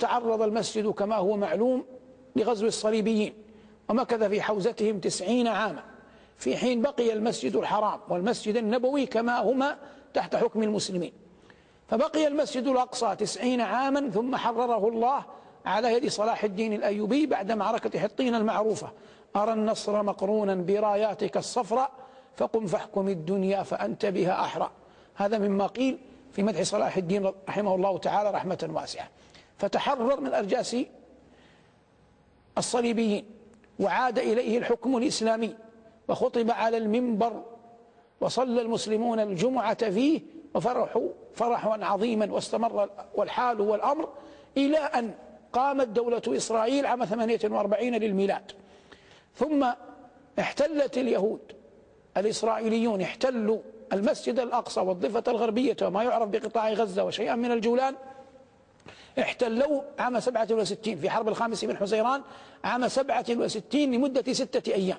تعرض المسجد كما هو معلوم لغزو الصليبيين ومكث في حوزتهم تسعين عاما في حين بقي المسجد الحرام والمسجد النبوي كما هما تحت حكم المسلمين. فبقي المسجد الأقصى تسعين عاما ثم حرره الله على يد صلاح الدين الأيوبي بعد معركة حطين المعروفة. أرى النصر مقرونا براياتك الصفراء فقم فاحكم الدنيا فأنت بها أحرى. هذا مما قيل في مدح صلاح الدين رحمه الله تعالى رحمة واسعة. فتحرر من أرجاس الصليبيين وعاد إليه الحكم الإسلامي وخطب على المنبر وصلى المسلمون الجمعة فيه وفرحوا فرحا عظيما واستمر والحال والأمر إلى أن قامت دولة إسرائيل عام 48 للميلاد. ثم احتلت اليهود الإسرائيليون احتلوا المسجد الأقصى والضفة الغربية وما يعرف بقطاع غزة وشيئا من الجولان احتلوا عام 67 في حرب الخامس من حزيران عام 67 لمدة ستة أيام.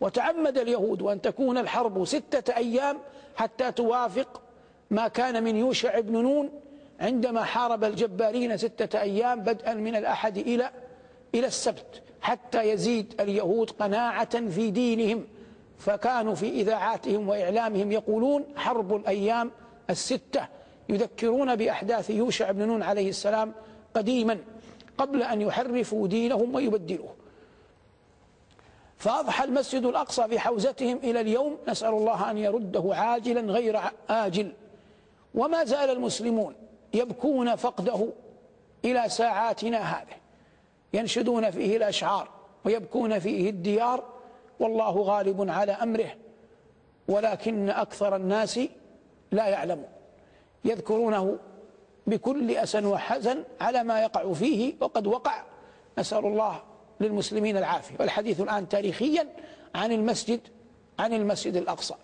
وتعمد اليهود أن تكون الحرب ستة أيام حتى توافق ما كان من يوشع بن نون عندما حارب الجبارين ستة أيام بدءا من الأحد إلى إلى السبت حتى يزيد اليهود قناعة في دينهم. فكانوا في إذاعاتهم وإعلامهم يقولون حرب الأيام الستة يذكرون بأحداث يوشع بن نون عليه السلام قديما قبل أن يحرفوا دينهم ويبدلوه. فأضحى المسجد الأقصى في حوزتهم إلى اليوم نسأل الله أن يرده عاجلا غير آجل وما زال المسلمون يبكون فقده إلى ساعاتنا هذه. ينشدون فيه الأشعار ويبكون فيه الديار. والله غالب على أمره ولكن أكثر الناس لا يعلمون. يذكرونه بكل أسن وحزن على ما يقع فيه وقد وقع. نسأل الله للمسلمين العافية. والحديث الآن تاريخيا عن المسجد عن المسجد الأقصى.